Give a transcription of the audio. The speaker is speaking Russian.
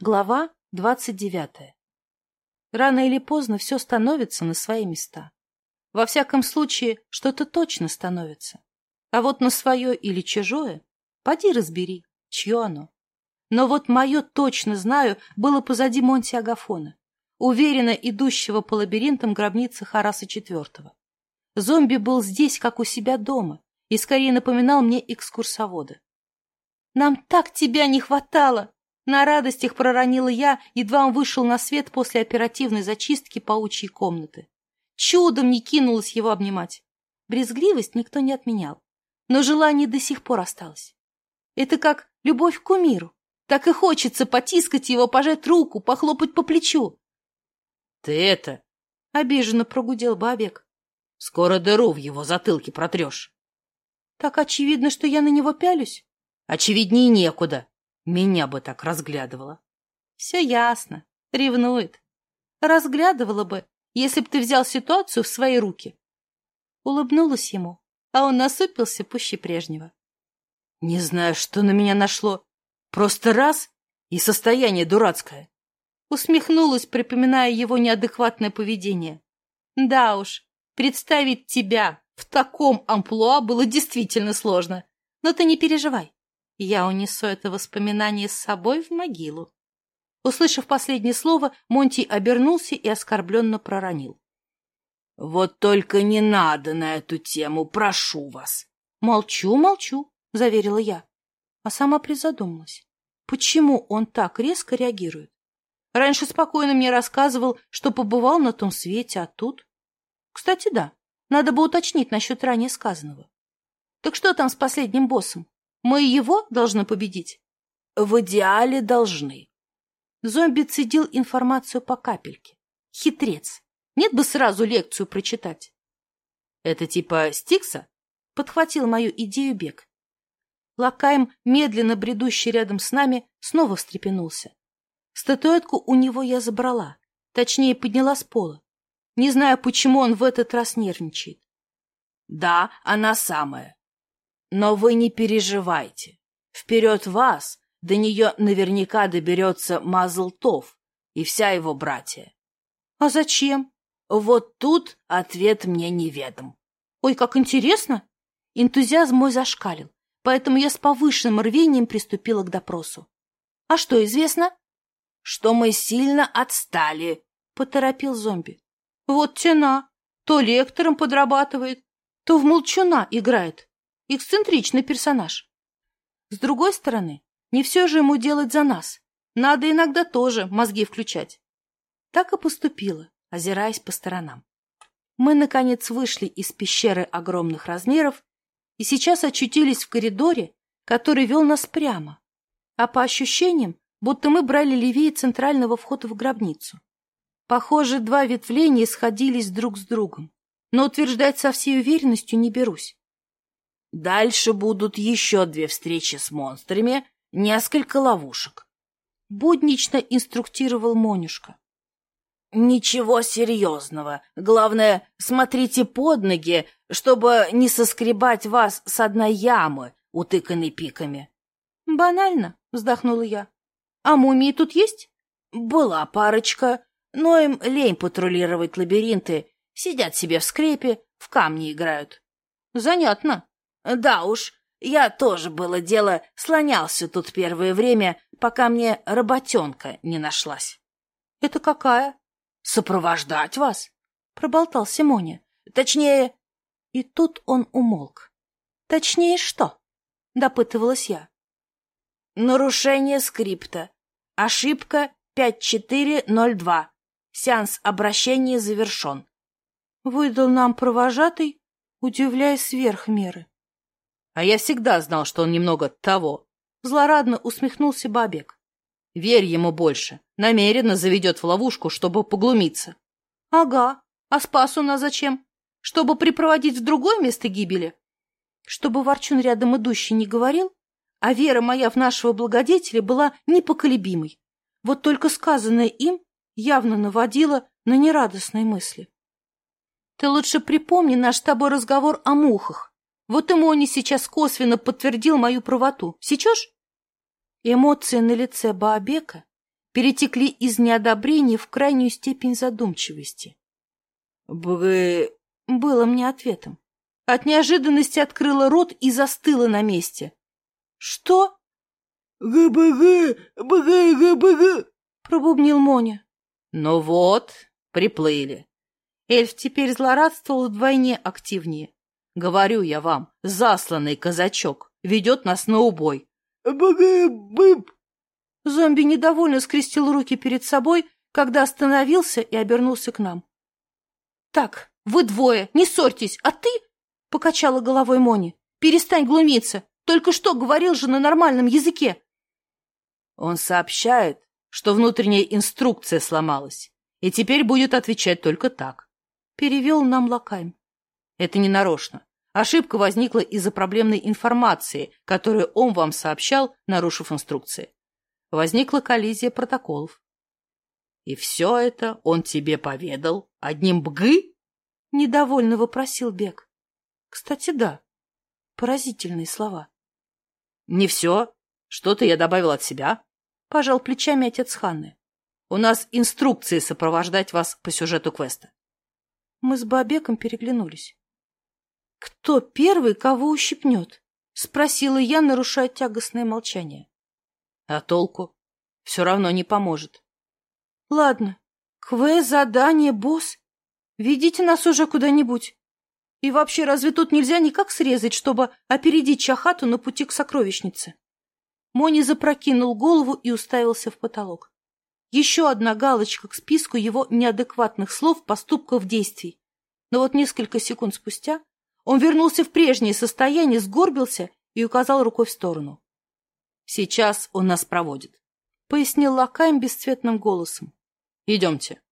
Глава 29. Рано или поздно все становится на свои места. Во всяком случае, что-то точно становится. А вот на свое или чужое, поди разбери, чье оно. Но вот мое, точно знаю, было позади Монти Агафона, уверенно идущего по лабиринтам гробницы Хараса IV. Зомби был здесь, как у себя дома, и скорее напоминал мне экскурсовода. «Нам так тебя не хватало!» На радостях проронила я, едва он вышел на свет после оперативной зачистки паучьей комнаты. Чудом не кинулась его обнимать. Брезгливость никто не отменял, но желание до сих пор осталось. Это как любовь к кумиру. Так и хочется потискать его, пожать руку, похлопать по плечу. — Ты это... — обиженно прогудел Бабек. — Скоро дыру в его затылке протрешь. — Так очевидно, что я на него пялюсь? — Очевиднее некуда, меня бы так разглядывала. Все ясно. Ревнует. Разглядывала бы, если б ты взял ситуацию в свои руки. Улыбнулась ему, а он насупился пуще прежнего. Не знаю, что на меня нашло. Просто раз — и состояние дурацкое. Усмехнулась, припоминая его неадекватное поведение. Да уж, представить тебя в таком амплуа было действительно сложно. Но ты не переживай. Я унесу это воспоминание с собой в могилу. Услышав последнее слово, Монти обернулся и оскорбленно проронил. — Вот только не надо на эту тему, прошу вас. — Молчу, молчу, — заверила я, а сама призадумалась. Почему он так резко реагирует? Раньше спокойно мне рассказывал, что побывал на том свете, а тут... Кстати, да, надо бы уточнить насчет ранее сказанного. Так Мы его должны победить? В идеале должны. Зомби цедил информацию по капельке. Хитрец. Нет бы сразу лекцию прочитать. Это типа Стикса? Подхватил мою идею Бег. Лакайм медленно бредущий рядом с нами, снова встрепенулся. Статуэтку у него я забрала, точнее, подняла с пола. Не знаю, почему он в этот раз нервничает. — Да, она самая. Но вы не переживайте. Вперед вас, до нее наверняка доберется Мазлтов и вся его братья. А зачем? Вот тут ответ мне неведом. Ой, как интересно! Энтузиазм мой зашкалил, поэтому я с повышенным рвением приступила к допросу. А что известно? Что мы сильно отстали, поторопил зомби. Вот тена. То лектором подрабатывает, то в молчуна играет. Эксцентричный персонаж. С другой стороны, не все же ему делать за нас. Надо иногда тоже мозги включать. Так и поступила, озираясь по сторонам. Мы, наконец, вышли из пещеры огромных размеров и сейчас очутились в коридоре, который вел нас прямо, а по ощущениям, будто мы брали левее центрального входа в гробницу. Похоже, два ветвления сходились друг с другом, но утверждать со всей уверенностью не берусь. Дальше будут еще две встречи с монстрами, несколько ловушек. Буднично инструктировал Монюшка. Ничего серьезного. Главное, смотрите под ноги, чтобы не соскребать вас с одной ямы, утыканной пиками. Банально, вздохнула я. А мумии тут есть? Была парочка, но им лень патрулировать лабиринты. Сидят себе в скрепе, в камни играют. Занятно, да уж, я тоже было дело слонялся тут первое время, пока мне работенка не нашлась. — Это какая? — Сопровождать вас, — проболтал Симоне. — Точнее... И тут он умолк. — Точнее что? — допытывалась я. — Нарушение скрипта. Ошибка 5402. Сеанс обращения завершен. Выдал нам провожатый, удивляясь сверх меры. — А я всегда знал, что он немного того. Злорадно усмехнулся Бабек. Верь ему больше. Намеренно заведет в ловушку, чтобы поглумиться. Ага. А спас у нас зачем? Чтобы припроводить в другое место гибели? Чтобы Ворчун рядом идущий не говорил, а вера моя в нашего благодетеля была непоколебимой. Вот только сказанное им явно наводило на нерадостные мысли. Ты лучше припомни наш с тобой разговор о мухах. Вот и Мони сейчас косвенно подтвердил мою правоту. Сечешь? Эмоции на лице Баабека перетекли из неодобрения в крайнюю степень задумчивости. «Бгы...» было мне ответом. От неожиданности открыла рот и застыла на месте. «Что?» «ГБГ, БГ, ГБГ», — пробубнил Моня. «Ну вот, приплыли». Эльф теперь злорадствовал вдвойне активнее. Говорю я вам, засланный казачок ведет нас на убой. Бып! Зомби недовольно скрестил руки перед собой, когда остановился и обернулся к нам. «Так, вы двое, не ссорьтесь, а ты...» — покачала головой Мони. «Перестань глумиться. Только что говорил же на нормальном языке». Он сообщает, что внутренняя инструкция сломалась, и теперь будет отвечать только так. Перевел нам лакайм. Это не нарочно. Ошибка возникла из-за проблемной информации, которую он вам сообщал, нарушив инструкции. Возникла коллизия протоколов. И все это он тебе поведал одним бгы? Недовольно вопросил Бек. Кстати, да. Поразительные слова. Не все. Что-то я добавил от себя. Пожал плечами отец Ханны. У нас инструкции сопровождать вас по сюжету квеста. Мы с Бабеком переглянулись. «Кто первый кого ущипнет?» — спросила я, нарушая тягостное молчание. «А толку? Все равно не поможет». «Ладно. Квест, задание, босс. Ведите нас уже куда-нибудь. И вообще, разве тут нельзя никак срезать, чтобы опередить Чахату на пути к сокровищнице?» Мони запрокинул голову и уставился в потолок. Еще одна галочка к списку его неадекватных слов, поступков, действий. Но вот несколько секунд спустя Он вернулся в прежнее состояние, сгорбился и указал рукой в сторону. «Сейчас он нас проводит», — пояснил Лакаем бесцветным голосом. «Идемте».